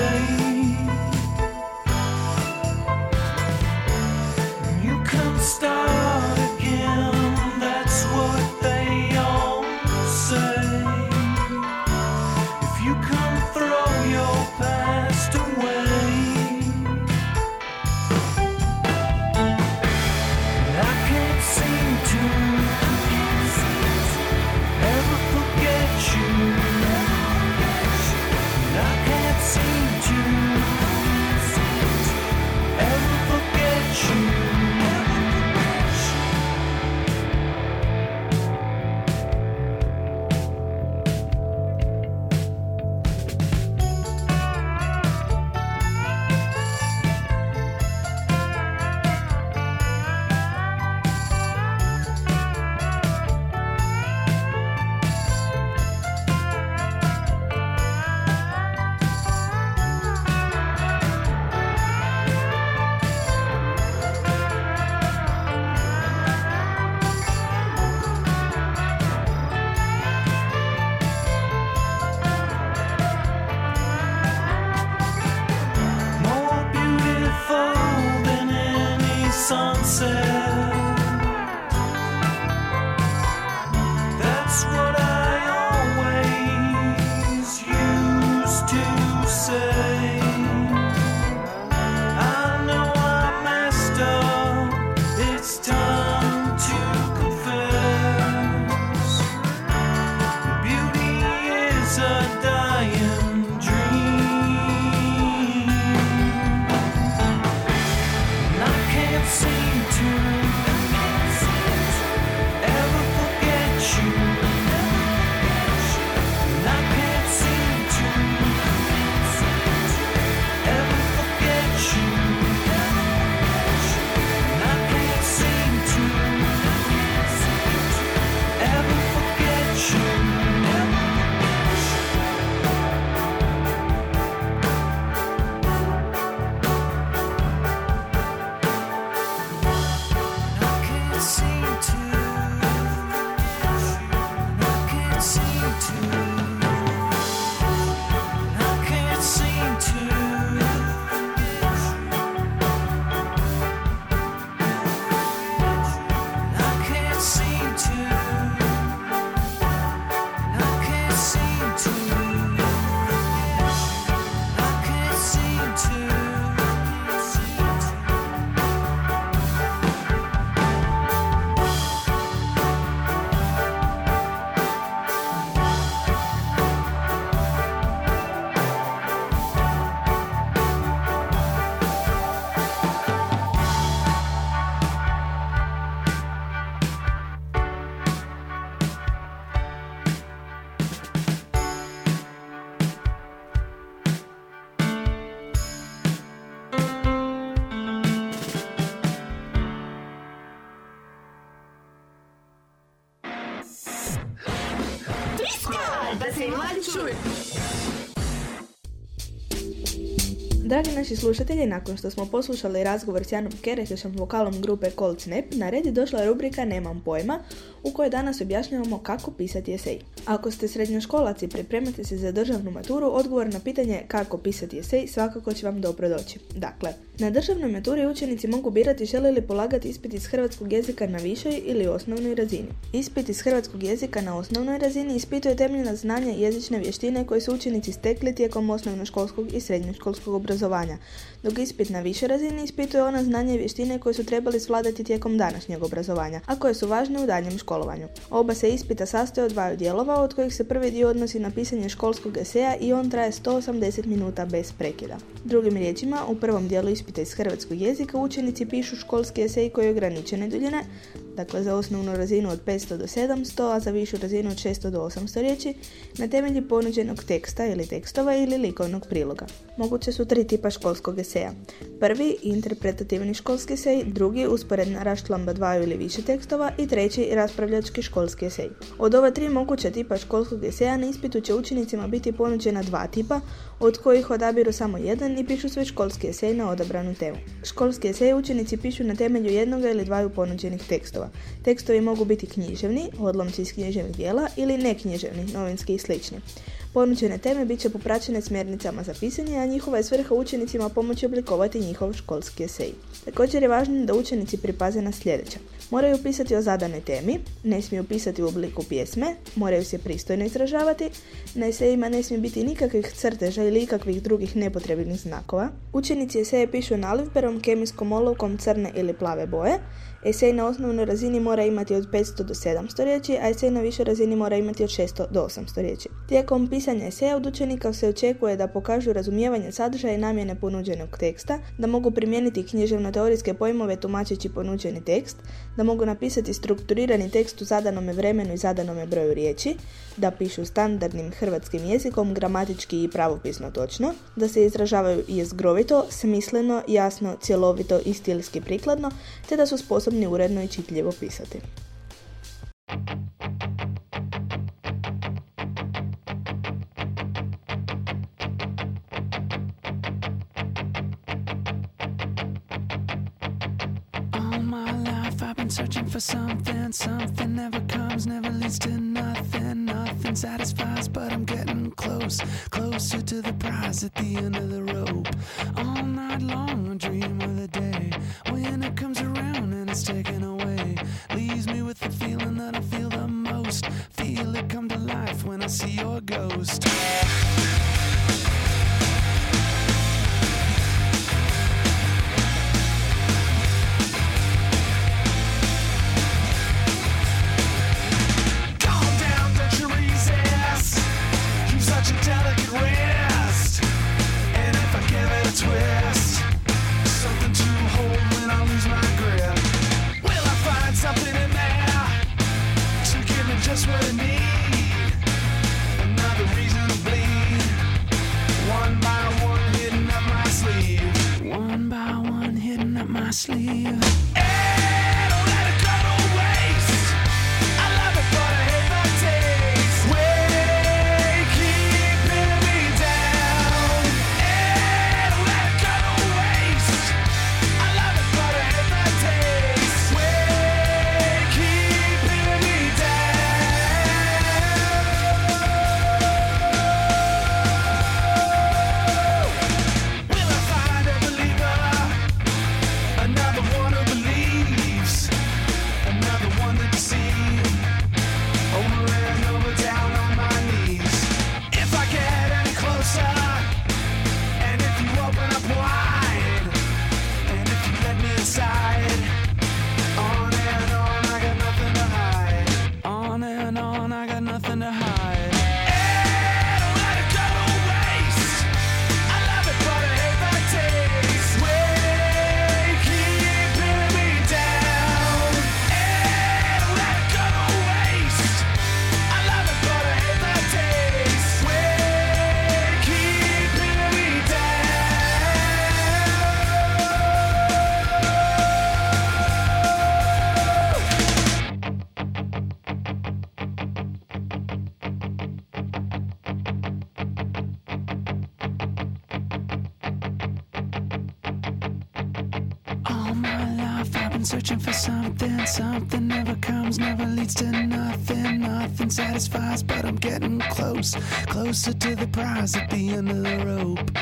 Slušatelji, nakon što smo poslušali razgovor s Janom Keretićem vokalom grupe Cold Snap, na red je došla rubrika Nemam pojma, u kojoj danas objašnjavamo kako pisati esej. Ako ste srednjoškolac i pripremate se za državnu maturu, odgovor na pitanje kako pisati esej svakako će vam dobro doći. Dakle, na državnoj maturi učenici mogu birati žele li polagati ispit iz hrvatskog jezika na višoj ili osnovnoj razini. Ispit iz hrvatskog jezika na osnovnoj razini ispituje temeljna znanja i jezične vještine koje su učenici stekli tijekom osnovnoškolskog i srednjoškolskog obrazovanja, dok ispit na višoj razini ispituje ona znanja i vještine koje su trebali svladati tijekom današnjeg obrazovanja, a koje su važne u daljem školovanju. Oba se ispita sastoje od dvaju dijelova od kojih se prvi dio odnosi na pisanje školskog eseja i on traje 180 minuta bez prekida. Drugim riječima, u prvom dijelu ispita iz hrvatskog jezika učenici pišu školski esej koji je ograničene duljine, dakle za osnovnu razinu od 500 do 700, a za višu razinu od 600 do 800 riječi, na temelju ponuđenog teksta ili tekstova ili likovnog priloga. Moguće su tri tipa školskog eseja. Prvi, interpretativni školski esej, drugi, usporedna raštlamba dvaju ili više tekstova i treći, raspravljački školski esej. Od ova tri moguća tipa školskog eseja na ispitu će učenicima biti ponuđena dva tipa, od kojih odabiru samo jedan i pišu svoj školski esej na odabranu temu. Školski esej učenici pišu na temelju jednoga ili dvaju ponuđenih tekstova. Tekstovi mogu biti književni, odlomci iz književnih dijela ili neknjiževni, novinski i slični. Ponuđene teme bit će popraćene smjernicama za pisanje, a njihova je svrha učenicima pomoći oblikovati njihov školski esej. Također je važno da učenici pripaze na sljedeće. Moraju pisati o zadanoj temi, ne smiju pisati u obliku pjesme, moraju se pristojno izražavati, na esejima ne smije biti nikakvih crteža ili ikakvih drugih nepotrebnih znakova. Učenici eseje pišu nalivberom, kemijskom olovkom crne ili plave boje, Esej na osnovnoj razini mora imati od 500 do 700 riječi, a esej na višoj razini mora imati od 600 do 800 riječi. Tijekom pisanja eseja od učenika se očekuje da pokažu razumijevanje sadržaja i namjene ponuđenog teksta, da mogu primijeniti književno-teorijske pojmove tumačeći ponuđeni tekst, da mogu napisati strukturirani tekst u zadanome vremenu i zadanome broju riječi, da pišu standardnim hrvatskim jezikom, gramatički i pravopisno točno, da se izražavaju jezgrovito, smisleno, jasno, cjelovito i stilski prikladno, te da su sposobni uredno i čitljivo pisati. All my life I've been searching for something. Something never comes, never leads to nothing. Nothing satisfies, but I'm getting close. Closer to the prize at the end of the rope. All night long I dream of the day when it comes taken away. Leaves me with the feeling that I feel the most. Feel it come to life when I see your ghost. Closer to the prize at the end of the rope.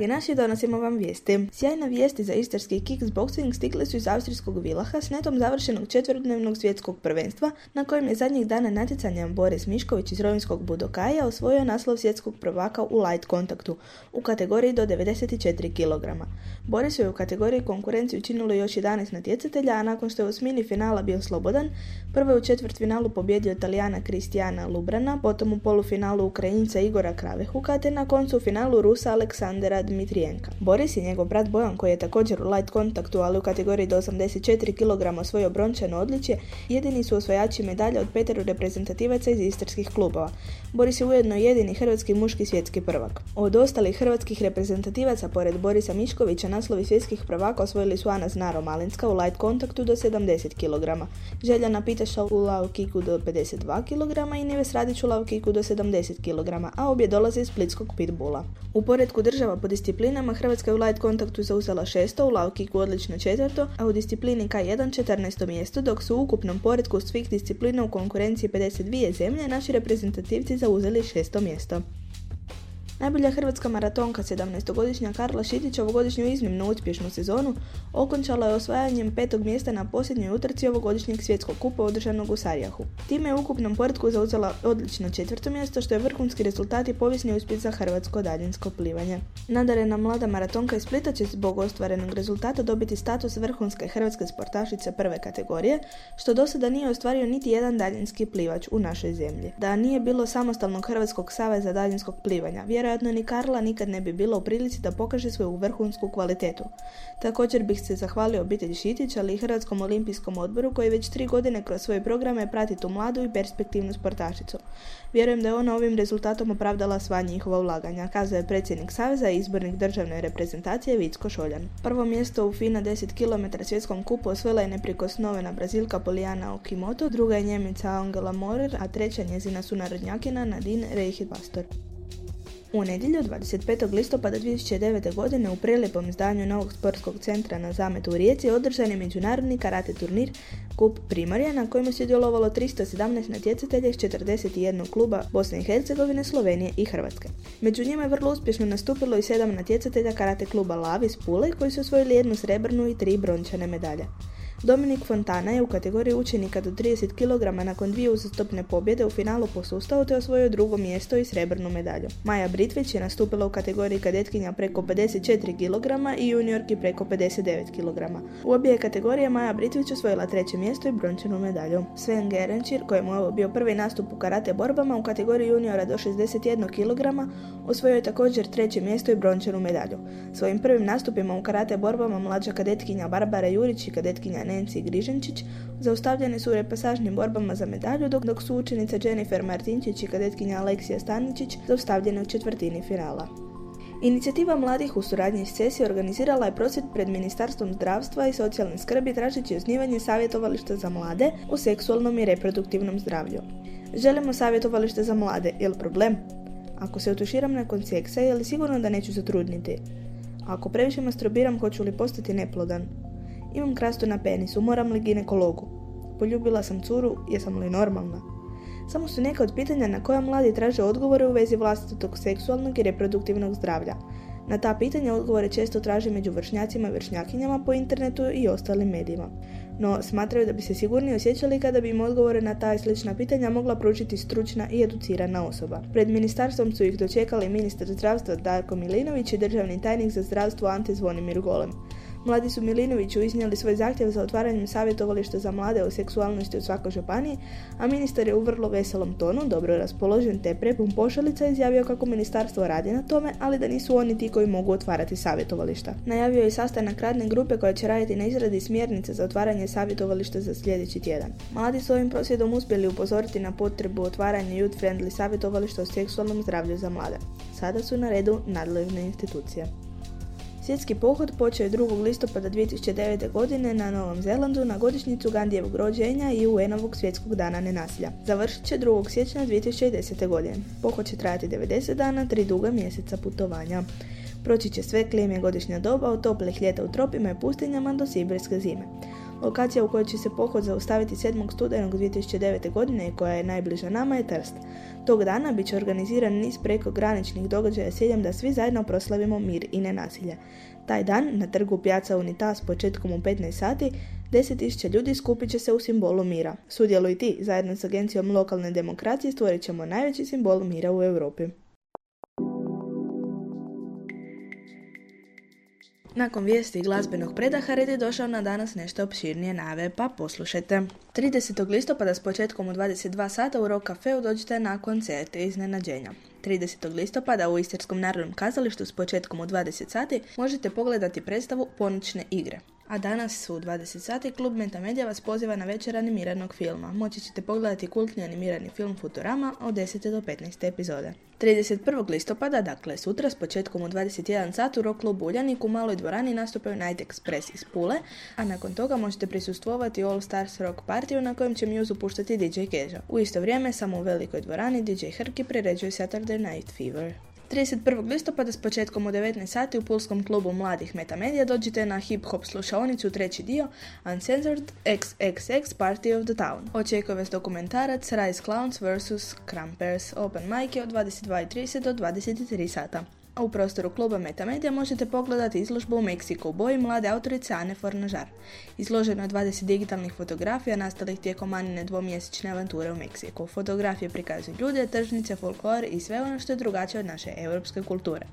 Dragi naši, donosimo vam vijesti. Sjajne vijesti za istarski kickboxing stigli su iz austrijskog Vilaha s netom završenog četvrtdnevnog svjetskog prvenstva na kojem je zadnjih dana natjecanja Boris Mišković iz rovinskog Budokaja osvojio naslov svjetskog prvaka u light kontaktu u kategoriji do 94 kg. Borisu je u kategoriji konkurenciju učinilo još 11 natjecatelja, a nakon što je u osmini finala bio slobodan, prvo je u četvrtfinalu pobjedio Italijana Kristijana Lubrana, potom u polufinalu Ukrajinca Igora Kravehuka, te na koncu finalu Rusa Aleksandra Dmitrijenka. Boris i njegov brat Bojan, koji je također u light kontaktu, ali u kategoriji do 84 kg osvojio brončano odličje, jedini su osvajači medalja od petero reprezentativaca iz istarskih klubova. Boris je ujedno jedini hrvatski muški svjetski prvak. Od ostalih hrvatskih reprezentativaca, pored Borisa Miškovića, naslovi svjetskih prvaka osvojili su Ana Znaro Malinska u light kontaktu do 70 kg, Željana Pitaša u lav kiku do 52 kg i Nives Radić u lav kiku do 70 kg, a obje dolaze iz splitskog pitbula. U poredku država po disciplinama Hrvatska je u light kontaktu zauzela šesto, u lav kiku odlično četvrto, a u disciplini K1 14. mjesto, dok su u ukupnom poredku svih disciplina u konkurenciji 52 zemlje naši reprezentativci zauzeli šesto mjesto. Najbolja hrvatska maratonka 17-godišnja Karla Šitić ovogodišnju iznimno uspješnu sezonu okončala je osvajanjem petog mjesta na posljednjoj utrci ovogodišnjeg svjetskog kupa održanog u Sarijahu. Time je u ukupnom poredku zauzela odlično četvrto mjesto što je vrhunski rezultat i povijesni uspjeh za hrvatsko daljinsko plivanje. Nadarena mlada maratonka iz Splita će zbog ostvarenog rezultata dobiti status vrhunske hrvatske sportašice prve kategorije, što do sada nije ostvario niti jedan daljinski plivač u našoj zemlji. Da nije bilo samostalnog Hrvatskog saveza daljinskog plivanja, vjerojatno ni Karla nikad ne bi bila u prilici da pokaže svoju vrhunsku kvalitetu. Također bih se zahvalio obitelji Šitić, ali i Hrvatskom olimpijskom odboru koji već tri godine kroz svoje programe prati tu mladu i perspektivnu sportašicu. Vjerujem da je ona ovim rezultatom opravdala sva njihova ulaganja, kazao je predsjednik Saveza i izbornik državne reprezentacije Vicko Šoljan. Prvo mjesto u FINA 10 km svjetskom kupu osvojila je neprikosnovena Brazilka Polijana Okimoto, druga je Njemica Angela Morer, a treća njezina sunarodnjakinja Nadine Reichit-Pastor. U nedjelju 25. listopada 2009. godine u prelijepom zdanju novog sportskog centra na zametu u Rijeci održan je međunarodni karate turnir Kup Primorja na kojem je sudjelovalo 317 natjecatelja iz 41 kluba Bosne i Hercegovine, Slovenije i Hrvatske. Među njima je vrlo uspješno nastupilo i sedam natjecatelja karate kluba Lavi iz Pule koji su osvojili jednu srebrnu i tri brončane medalje. Dominik Fontana je u kategoriji učenika do 30 kg nakon dvije uzastopne pobjede u finalu posustao te osvojio drugo mjesto i srebrnu medalju. Maja Britvić je nastupila u kategoriji kadetkinja preko 54 kg i juniorki preko 59 kg. U obje kategorije Maja Britvić osvojila treće mjesto i brončanu medalju. Sven Gerenčir, kojemu je ovo bio prvi nastup u karate borbama u kategoriji juniora do 61 kg, osvojio je također treće mjesto i brončanu medalju. Svojim prvim nastupima u karate borbama mlađa kadetkinja Barbara Jurić i kadetkinja Nancy Griženčić zaustavljene su u repasažnim borbama za medalju, dok, dok su učenica Jennifer Martinčić i kadetkinja Aleksija Staničić zaustavljene u četvrtini finala. Inicijativa mladih u suradnji s CESI organizirala je prosvjed pred Ministarstvom zdravstva i socijalne skrbi tražeći osnivanje savjetovališta za mlade u seksualnom i reproduktivnom zdravlju. Želimo savjetovalište za mlade, jel problem? Ako se otuširam nakon seksa, je li sigurno da neću zatrudniti? Ako previše masturbiram, hoću li postati neplodan? Imam krastu na penisu, moram li ginekologu? Poljubila sam curu, jesam li normalna? Samo su neka od pitanja na koja mladi traže odgovore u vezi vlastitog seksualnog i reproduktivnog zdravlja. Na ta pitanja odgovore često traže među vršnjacima i vršnjakinjama po internetu i ostalim medijima. No, smatraju da bi se sigurnije osjećali kada bi im odgovore na ta i slična pitanja mogla pružiti stručna i educirana osoba. Pred ministarstvom su ih dočekali ministar zdravstva Darko Milinović i državni tajnik za zdravstvo Ante Zvonimir Golem. Mladi su Milinoviću iznijeli svoj zahtjev za otvaranjem savjetovališta za mlade o seksualnosti u svakoj županiji, a ministar je u vrlo veselom tonu, dobro raspoložen te prepun pošalica izjavio kako ministarstvo radi na tome, ali da nisu oni ti koji mogu otvarati savjetovališta. Najavio je sastanak radne grupe koja će raditi na izradi smjernice za otvaranje savjetovališta za sljedeći tjedan. Mladi su ovim prosvjedom uspjeli upozoriti na potrebu otvaranja youth-friendly savjetovališta o seksualnom zdravlju za mlade. Sada su na redu nadležne institucije. Svjetski pohod počeo je 2. listopada 2009. godine na Novom Zelandu na godišnjicu Gandijevog rođenja i UN-ovog svjetskog dana nenasilja. Završit će 2. siječnja 2010. godine. Pohod će trajati 90 dana, tri duga mjeseca putovanja. Proći će sve klime godišnja doba od toplih ljeta u tropima i pustinjama do sibirske zime. Lokacija u kojoj će se pohod zaustaviti 7. studenog 2009. godine i koja je najbliža nama je Trst. Tog dana bit će organiziran niz prekograničnih događaja s da svi zajedno proslavimo mir i nenasilje. Taj dan na trgu Piazza Unitas početkom u 15 sati 10.000 ljudi skupit će se u simbolu mira. Sudjeluj ti, zajedno s agencijom lokalne demokracije stvorit ćemo najveći simbol mira u Europi. Nakon vijesti glazbenog predaha red je došao na danas nešto opširnije nave, pa poslušajte. 30. listopada s početkom u 22 sata u Rock Cafeu dođite na koncert iznenađenja. 30. listopada u Istarskom narodnom kazalištu s početkom u 20 sati možete pogledati predstavu Ponoćne igre. A danas u 20 sati klub Metamedia vas poziva na večer animiranog filma. Moći ćete pogledati kultni animirani film Futurama od 10. do 15. epizode. 31. listopada, dakle sutra s početkom u 21 sat u rock klubu Uljanik u maloj dvorani nastupaju Night Express iz Pule, a nakon toga možete prisustvovati All Stars Rock partiju na kojem će Muse puštati DJ Keža. U isto vrijeme, samo u velikoj dvorani, DJ Hrki priređuje Saturday Night Fever. 31. listopada s početkom u 19 sati u Pulskom klubu mladih Metamedia dođite na hip-hop slušaonicu treći dio Uncensored XXX Party of the Town. Očekuje vas dokumentarac Rise Clowns vs. Crampers. Open mic od 22.30 do 23 sata. A u prostoru kluba Metamedia možete pogledati izložbu u Meksiku u boji mlade autorice Ane Fornažar. Izloženo je 20 digitalnih fotografija nastalih tijekom Anine dvomjesečne avanture u Meksiku. Fotografije prikazuju ljude, tržnice, folklor i sve ono što je drugačije od naše europske kulture.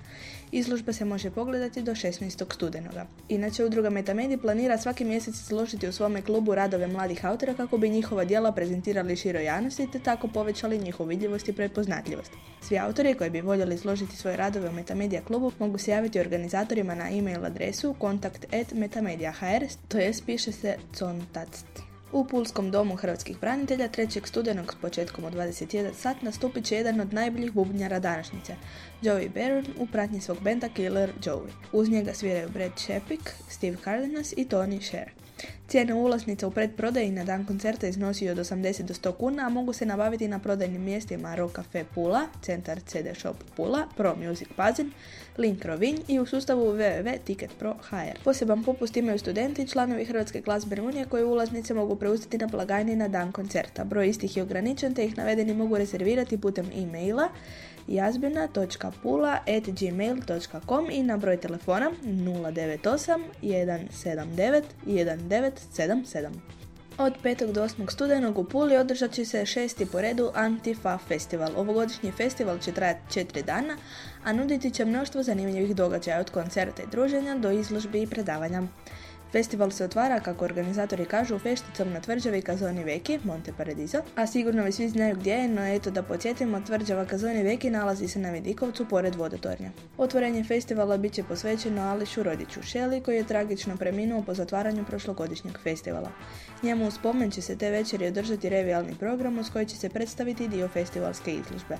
Izložba se može pogledati do 16. studenoga. Inače, udruga Metamedi planira svaki mjesec izložiti u svome klubu radove mladih autora kako bi njihova djela prezentirali široj javnosti te tako povećali njihovu vidljivost i prepoznatljivost. Svi autori koji bi voljeli izložiti svoje radove u Metamedia klubu mogu se javiti organizatorima na e-mail adresu kontakt.metamedia.hr, to jest piše se contact. U Pulskom domu hrvatskih branitelja 3. studenog s početkom u 21 sat nastupit će jedan od najboljih bubnjara današnjice, Joey Barron u pratnji svog benda Killer Joey. Uz njega sviraju Brad Shepik, Steve Cardenas i Tony Sher. Cijena ulaznica u predprodaji na dan koncerta iznosi od 80 do 100 kuna, a mogu se nabaviti na prodajnim mjestima Rock Cafe Pula, Centar CD Shop Pula, Pro Music Pazin, Link Rovinj i u sustavu www.ticketpro.hr. Poseban popust imaju studenti i članovi Hrvatske glazbene unije koji ulaznice mogu preuzeti na blagajni na dan koncerta. Broj istih je ograničen te ih navedeni mogu rezervirati putem e-maila jazbina.pula.gmail.com i na broj telefona 098 179 1977. Od 5. do 8. studenog u Puli održat će se šesti po redu Antifa festival. Ovogodišnji festival će trajati 4 dana, a nuditi će mnoštvo zanimljivih događaja od koncerta i druženja do izložbi i predavanja. Festival se otvara, kako organizatori kažu, fešticom na tvrđavi Kazoni Veki, Monte Paradiso, a sigurno vi svi znaju gdje je, no eto da podsjetimo, tvrđava Kazoni Veki nalazi se na Vidikovcu pored vodotornja. Otvorenje festivala bit će posvećeno Ališu Rodiću Šeli, koji je tragično preminuo po zatvaranju prošlogodišnjeg festivala. Njemu u spomen će se te večeri održati revijalni program uz koji će se predstaviti dio festivalske izložbe.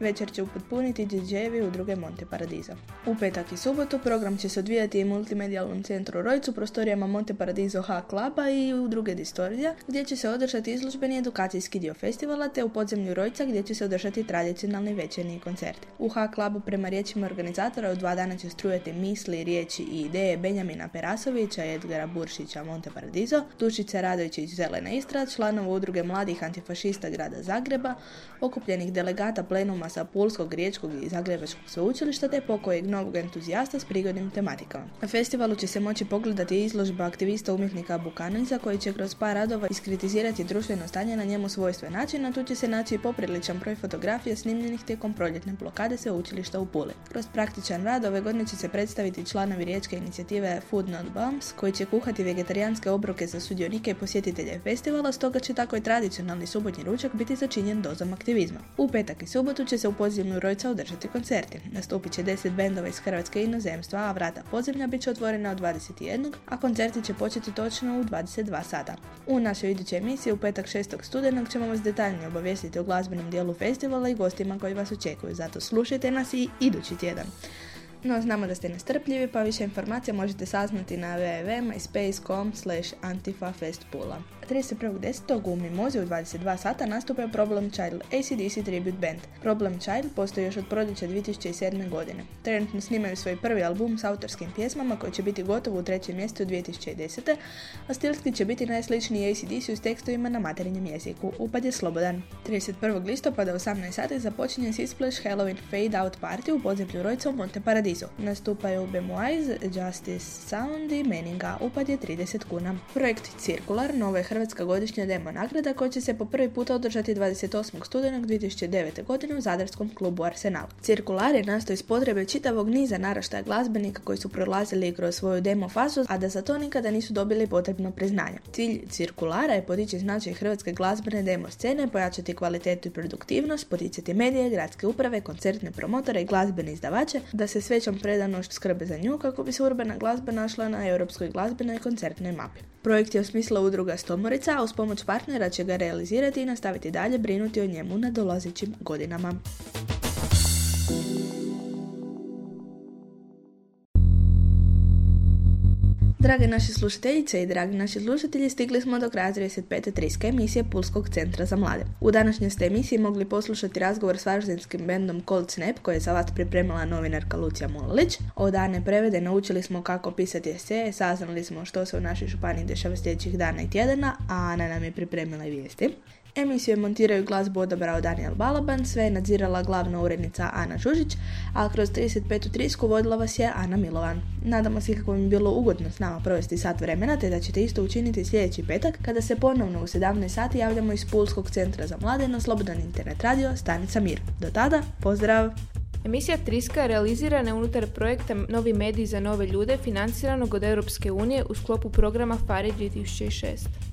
Večer će upotpuniti DJ-evi udruge Monte Paradiso. U petak i subotu program će se odvijati u multimedijalnom centru Rojcu, prostorijama Monte Paradiso H kluba i udruge Distorija, gdje će se održati izložbeni edukacijski dio festivala, te u podzemlju Rojca gdje će se održati tradicionalni večernji koncerti. U H klubu prema riječima organizatora u dva dana će strujati misli, riječi i ideje Benjamina Perasovića Edgara Buršića Monte Paradiso, Dušice Radovićić Zelena Istra, članova udruge mladih antifašista grada Zagreba, okupljenih delegata plenuma sa Pulskog, Riječkog i Zagrebačkog sveučilišta te pokojeg novog entuzijasta s prigodnim tematikama. Na festivalu će se moći pogledati izložba aktivista umjetnika Bukaniza koji će kroz par radova iskritizirati društveno stanje na njemu svojstven način, a tu će se naći popriličan broj fotografija snimljenih tijekom proljetne blokade sveučilišta u Puli. Kroz praktičan rad ove godine će se predstaviti članovi riječke inicijative Food Not Bombs koji će kuhati vegetarijanske obroke za sudionike i posjetitelje festivala, stoga će tako i tradicionalni subotnji ručak biti začinjen dozom aktivizma. U petak i subotu će se u podzemlju Rojca održati koncerti. Nastupit će 10 bendova iz Hrvatske i inozemstva, a vrata podzemlja bit će otvorena od 21. a koncerti će početi točno u 22 sata. U našoj idućoj emisiji u petak 6. studenog ćemo vas detaljnije obavijestiti o glazbenom dijelu festivala i gostima koji vas očekuju, zato slušajte nas i idući tjedan. No, znamo da ste nestrpljivi, pa više informacija možete saznati na www.myspace.com slash antifafestpula. 31.10. u Mimozi u 22 sata nastupa Problem Child, ACDC Tribute Band. Problem Child postoji još od proljeća 2007. godine. Trenutno snimaju svoj prvi album s autorskim pjesmama koji će biti gotov u trećem mjestu 2010. a stilski će biti najsličniji ACDC s tekstovima na materinjem jeziku. Upad je slobodan. 31. listopada u 18 sati započinje Sisplash Halloween Fade Out Party u podzemlju Rojca u Monte Paradiso. Nastupaju Bemoise, Justice Sound i Meninga. Upad je 30 kuna. Projekt Cirkular, nova je Hrvatska godišnja demo nagrada koja će se po prvi puta održati 28. studenog 2009. godine u Zadarskom klubu Arsenal. Cirkular je nastao iz potrebe čitavog niza naraštaja glazbenika koji su prolazili kroz svoju demo fazu, a da za to nikada nisu dobili potrebno priznanje. Cilj Cirkulara je podići značaj hrvatske glazbene demo scene, pojačati kvalitetu i produktivnost, poticati medije, gradske uprave, koncertne promotore i glazbene izdavače da se s većom predanošću skrbe za nju kako bi se urbana glazba našla na europskoj glazbenoj koncertnoj mapi. Projekt je osmislila udruga Stomorica, a uz pomoć partnera će ga realizirati i nastaviti dalje brinuti o njemu na dolazećim godinama. Drage naše slušateljice i dragi naši slušatelji, stigli smo do kraja 35. triske emisije Pulskog centra za mlade. U današnjoj ste emisiji mogli poslušati razgovor s varaždinskim bendom Cold Snap koje je za vas pripremila novinarka Lucija Mulalić. Od dane prevede naučili smo kako pisati eseje, saznali smo što se u našoj županiji dešava sljedećih dana i tjedana, a Ana nam je pripremila i vijesti. Emisiju montiraju glazbu odabrao Daniel Balaban, sve je nadzirala glavna urednica Ana Žužić, a kroz 35. trisku vodila vas je Ana Milovan. Nadamo se kako vam je bilo ugodno s nama provesti sat vremena, te da ćete isto učiniti sljedeći petak, kada se ponovno u 17 sati javljamo iz Pulskog centra za mlade na Slobodan internet radio Stanica Mir. Do tada, pozdrav! Emisija Triska je realizirana unutar projekta Novi mediji za nove ljude financiranog od Europske unije u sklopu programa FARI 2006.